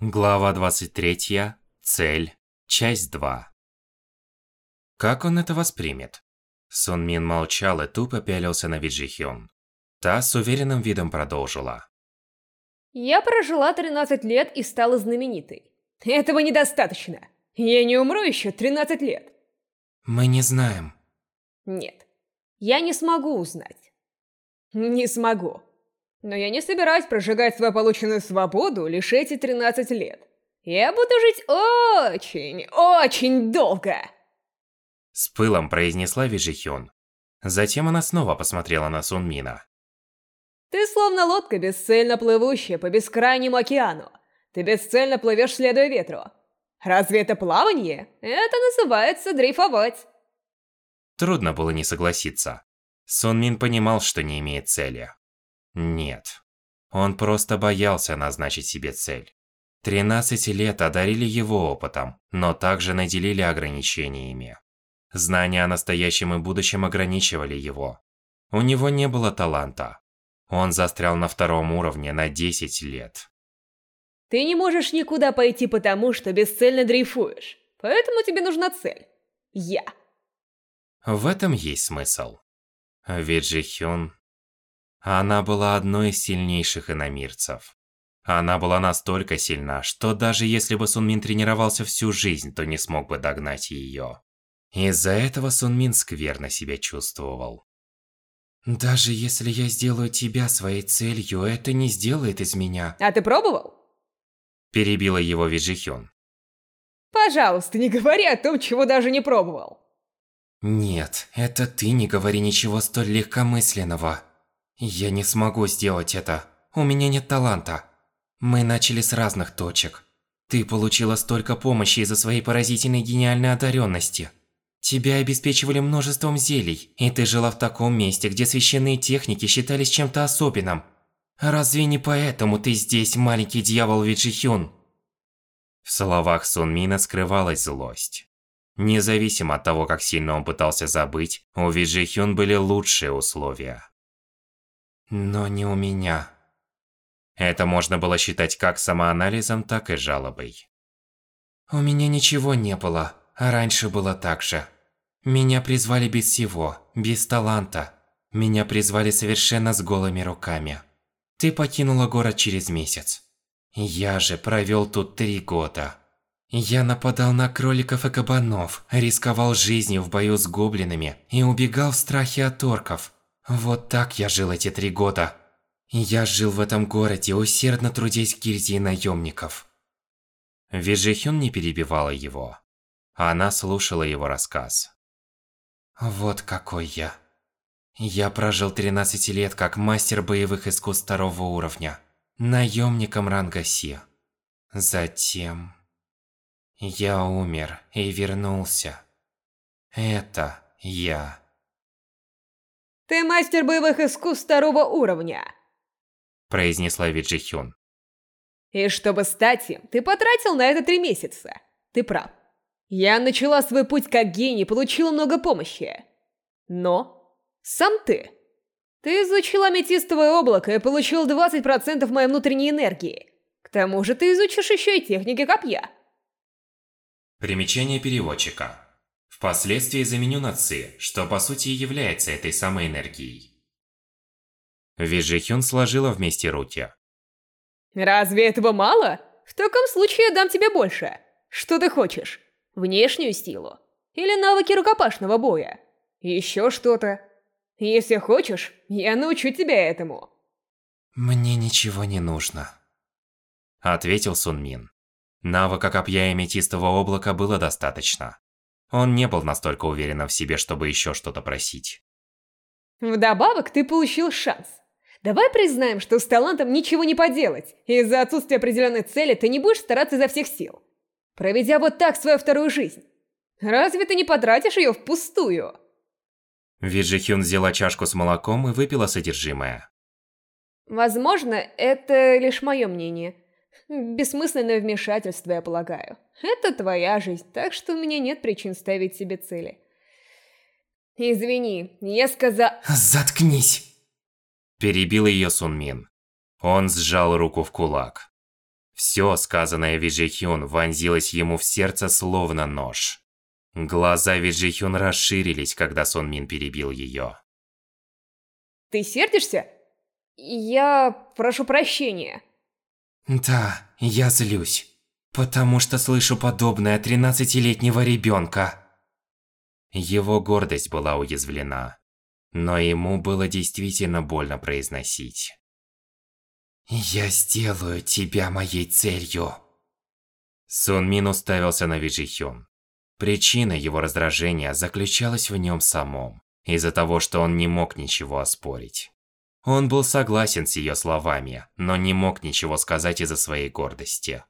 Глава 23. Цель. Часть 2. Как он это воспримет? Сун Мин молчал и тупо пялился на Виджи Хён. Та с уверенным видом продолжила. Я прожила 13 лет и стала знаменитой. Этого недостаточно. Я не умру еще 13 лет. Мы не знаем. Нет. Я не смогу узнать. Не смогу. Но я не собираюсь прожигать свою полученную свободу лишь эти 13 лет. Я буду жить очень, очень долго. С пылом произнесла Вижихён. Затем она снова посмотрела на Сунмина. Ты словно лодка, бесцельно плывущая по бескрайнему океану. Ты бесцельно плывешь, следуя ветру. Разве это плавание? Это называется дрейфовать. Трудно было не согласиться. Сон Мин понимал, что не имеет цели. Нет. Он просто боялся назначить себе цель. 13 лет одарили его опытом, но также наделили ограничениями. Знания о настоящем и будущем ограничивали его. У него не было таланта. Он застрял на втором уровне на 10 лет. Ты не можешь никуда пойти потому, что бесцельно дрейфуешь. Поэтому тебе нужна цель. Я. В этом есть смысл. Ведь же Хён... Она была одной из сильнейших иномирцев. Она была настолько сильна, что даже если бы Сунмин тренировался всю жизнь, то не смог бы догнать ее. Из-за этого Сунмин скверно себя чувствовал. Даже если я сделаю тебя своей целью, это не сделает из меня. А ты пробовал? Перебила его Виджихён. Пожалуйста, не говори о том, чего даже не пробовал. Нет, это ты не говори ничего столь легкомысленного. Я не смогу сделать это. У меня нет таланта. Мы начали с разных точек. Ты получила столько помощи из-за своей поразительной гениальной одаренности. Тебя обеспечивали множеством зелий, и ты жила в таком месте, где священные техники считались чем-то особенным. Разве не поэтому ты здесь, маленький дьявол Виджихюн? В словах Сунмина скрывалась злость. Независимо от того, как сильно он пытался забыть, у Виджихюн были лучшие условия. Но не у меня. Это можно было считать как самоанализом, так и жалобой. У меня ничего не было, а раньше было так же. Меня призвали без всего, без таланта. Меня призвали совершенно с голыми руками. Ты покинула город через месяц. Я же провел тут три года. Я нападал на кроликов и кабанов, рисковал жизнью в бою с гоблинами и убегал в страхе от орков. Вот так я жил эти три года. Я жил в этом городе, усердно трудясь гильдии наемников. Вижихюн не перебивала его. Она слушала его рассказ. Вот какой я. Я прожил 13 лет как мастер боевых искусств второго уровня, наемником ранга Си. Затем... Я умер и вернулся. Это я. Ты мастер боевых искусств второго уровня. Произнесла Виджи Хюн. И чтобы стать им, ты потратил на это три месяца. Ты прав. Я начала свой путь как гений, получила много помощи. Но сам ты. Ты изучил аметистовое облако и получил 20% моей внутренней энергии. К тому же ты изучишь еще и техники копья. Примечание переводчика. Впоследствии заменю на «ци», что по сути и является этой самой энергией. Вижихюн сложила вместе руки. Разве этого мало? В таком случае я дам тебе больше. Что ты хочешь? внешнюю силу или навыки рукопашного боя. Еще что-то. Если хочешь, я научу тебя этому. Мне ничего не нужно. Ответил Сунмин. Навыка копья и аметистового облака было достаточно. Он не был настолько уверен в себе, чтобы еще что-то просить. Вдобавок, ты получил шанс. Давай признаем, что с талантом ничего не поделать. Из-за отсутствия определенной цели ты не будешь стараться изо всех сил проведя вот так свою вторую жизнь. Разве ты не потратишь ее впустую? Виджи Хюн взяла чашку с молоком и выпила содержимое. Возможно, это лишь мое мнение. Бессмысленное вмешательство, я полагаю. Это твоя жизнь, так что у меня нет причин ставить себе цели. Извини, я сказал... Заткнись! Перебил ее Сун Мин. Он сжал руку в кулак. Все сказанное Виджихюн вонзилось ему в сердце словно нож. Глаза Виджихюн расширились, когда Сон Мин перебил ее. Ты сердишься? Я прошу прощения. Да, я злюсь. Потому что слышу подобное от 13-летнего ребенка. Его гордость была уязвлена. Но ему было действительно больно произносить. «Я сделаю тебя моей целью!» Сун Мин уставился на Виджихён. Причина его раздражения заключалась в нем самом, из-за того, что он не мог ничего оспорить. Он был согласен с ее словами, но не мог ничего сказать из-за своей гордости.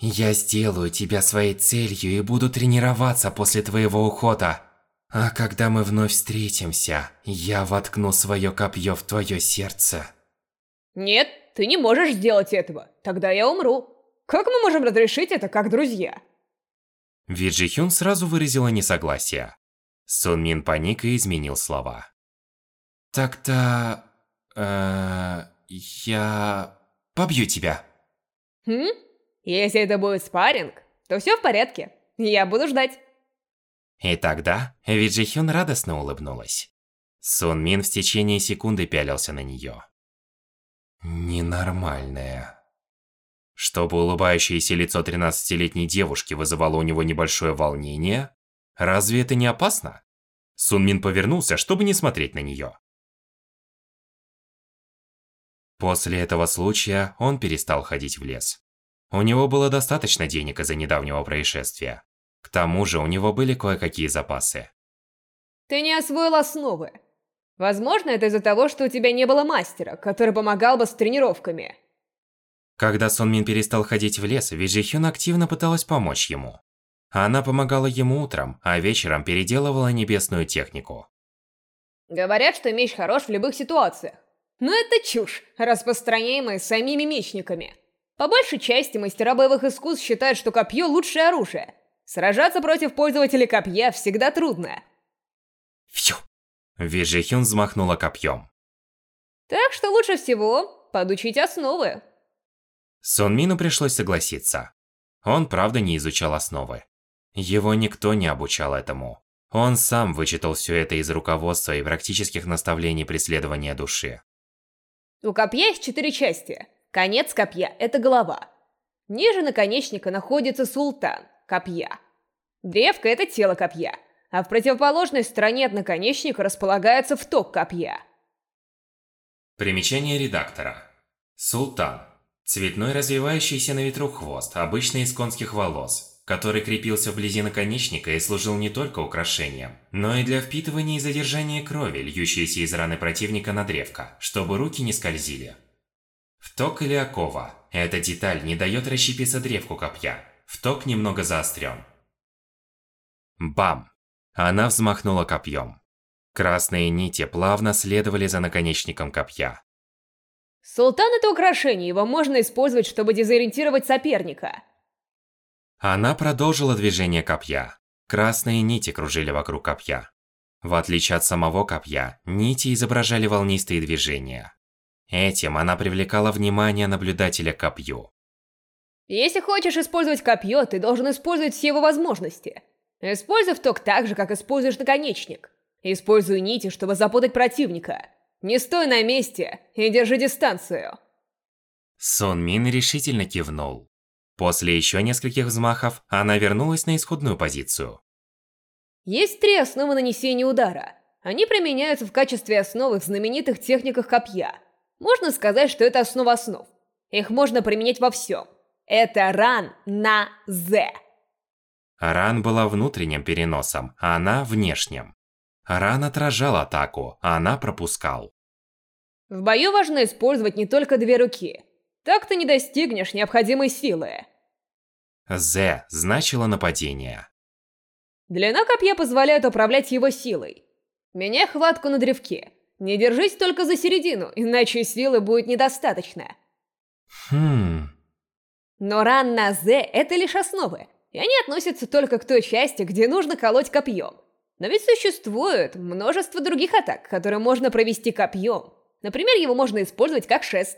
«Я сделаю тебя своей целью и буду тренироваться после твоего ухода. А когда мы вновь встретимся, я воткну свое копье в твое сердце». Нет, ты не можешь сделать этого. Тогда я умру. Как мы можем разрешить это как друзья? Виджи Хюн сразу выразила несогласие. Сун Мин паник и изменил слова. Так-то... Э, я... побью тебя. Хм? Если это будет спарринг, то все в порядке. Я буду ждать. И тогда Виджи Хюн радостно улыбнулась. Сун Мин в течение секунды пялился на нее. Ненормальная. Чтобы улыбающееся лицо 13-летней девушки вызывало у него небольшое волнение, разве это не опасно? Сунмин повернулся, чтобы не смотреть на нее. После этого случая он перестал ходить в лес. У него было достаточно денег из-за недавнего происшествия. К тому же у него были кое-какие запасы. Ты не освоил основы. Возможно, это из-за того, что у тебя не было мастера, который помогал бы с тренировками. Когда Сон Мин перестал ходить в лес, Виджи Хюн активно пыталась помочь ему. Она помогала ему утром, а вечером переделывала небесную технику. Говорят, что меч хорош в любых ситуациях. Но это чушь, распространяемая самими мечниками. По большей части мастера боевых искусств считают, что копье лучшее оружие. Сражаться против пользователя копья всегда трудно. Фью. Вижихюн взмахнула копьем. Так что лучше всего подучить основы. Сон Мину пришлось согласиться. Он правда не изучал основы. Его никто не обучал этому. Он сам вычитал все это из руководства и практических наставлений преследования души. У копья есть четыре части. Конец копья – это голова. Ниже наконечника находится султан – копья. Древко – это тело копья – а в противоположной стороне от наконечника располагается вток копья. Примечание редактора. Султан. Цветной развивающийся на ветру хвост, обычно из конских волос, который крепился вблизи наконечника и служил не только украшением, но и для впитывания и задержания крови, льющейся из раны противника на древко, чтобы руки не скользили. Вток или окова. Эта деталь не дает расщепиться древку копья. Вток немного заострен. Бам! Она взмахнула копьем. Красные нити плавно следовали за наконечником копья. Султан — это украшение, его можно использовать, чтобы дезориентировать соперника. Она продолжила движение копья. Красные нити кружили вокруг копья. В отличие от самого копья, нити изображали волнистые движения. Этим она привлекала внимание наблюдателя к копью. Если хочешь использовать копье, ты должен использовать все его возможности. Используй вток так же, как используешь наконечник. Используй нити, чтобы запутать противника. Не стой на месте и держи дистанцию. Сон Мин решительно кивнул. После еще нескольких взмахов, она вернулась на исходную позицию. Есть три основы нанесения удара. Они применяются в качестве основы в знаменитых техниках копья. Можно сказать, что это основа основ. Их можно применять во всем. Это ран на зе. Ран была внутренним переносом, а она внешним. Ран отражал атаку, а она пропускал. В бою важно использовать не только две руки. Так ты не достигнешь необходимой силы. З значило нападение. Длина копья позволяет управлять его силой. Меняй хватку на древке. Не держись только за середину, иначе силы будет недостаточно. Хм... Но ран на З — это лишь основы и они относятся только к той части, где нужно колоть копьем. Но ведь существует множество других атак, которые можно провести копьем. Например, его можно использовать как шест.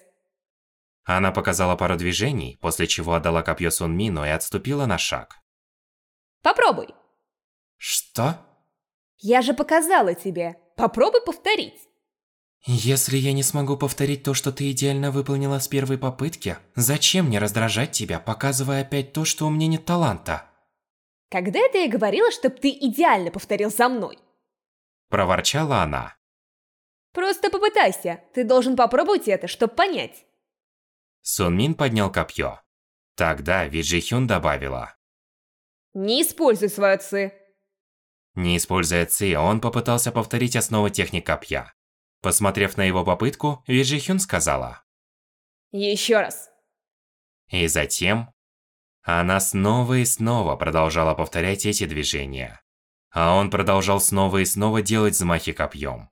Она показала пару движений, после чего отдала копье Сун Мину и отступила на шаг. Попробуй. Что? Я же показала тебе. Попробуй повторить. Если я не смогу повторить то, что ты идеально выполнила с первой попытки, зачем мне раздражать тебя, показывая опять то, что у меня нет таланта? Когда это я говорила, чтобы ты идеально повторил за мной? Проворчала она. Просто попытайся. Ты должен попробовать это, чтобы понять. Сун Мин поднял копье. Тогда Виджи Хюн добавила. Не используй свою ци. Не используя ци, он попытался повторить основы техник копья. Посмотрев на его попытку, Виджи Хюн сказала. Еще раз. И затем... Она снова и снова продолжала повторять эти движения. А он продолжал снова и снова делать взмахи копьем.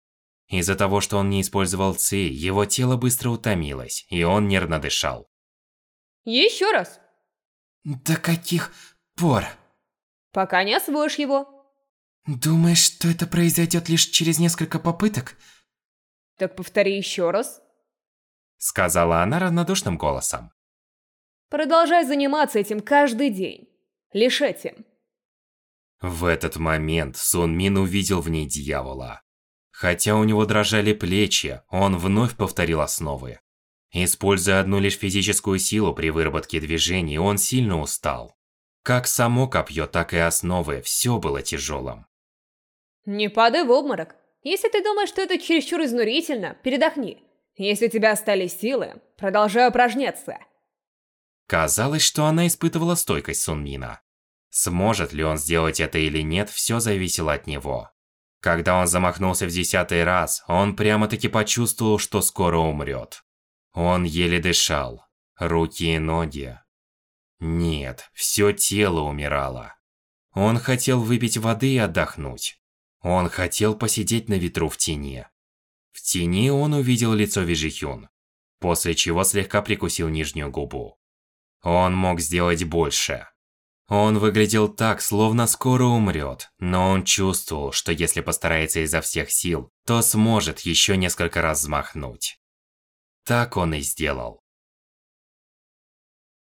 Из-за того, что он не использовал ци, его тело быстро утомилось, и он нервно дышал. Еще раз. До каких пор? Пока не освоишь его. Думаешь, что это произойдет лишь через несколько попыток? Так повтори еще раз. Сказала она равнодушным голосом. Продолжай заниматься этим каждый день. Лишь этим. В этот момент Сун Мин увидел в ней дьявола. Хотя у него дрожали плечи, он вновь повторил основы. Используя одну лишь физическую силу при выработке движений, он сильно устал. Как само копье, так и основы, все было тяжелым. Не падай в обморок. Если ты думаешь, что это чересчур изнурительно, передохни. Если у тебя остались силы, продолжай упражняться. Казалось, что она испытывала стойкость Сунмина. Сможет ли он сделать это или нет, все зависело от него. Когда он замахнулся в десятый раз, он прямо-таки почувствовал, что скоро умрет. Он еле дышал. Руки и ноги. Нет, все тело умирало. Он хотел выпить воды и отдохнуть. Он хотел посидеть на ветру в тени. В тени он увидел лицо Вижихюн, после чего слегка прикусил нижнюю губу. Он мог сделать больше. Он выглядел так, словно скоро умрет, но он чувствовал, что если постарается изо всех сил, то сможет еще несколько раз взмахнуть. Так он и сделал.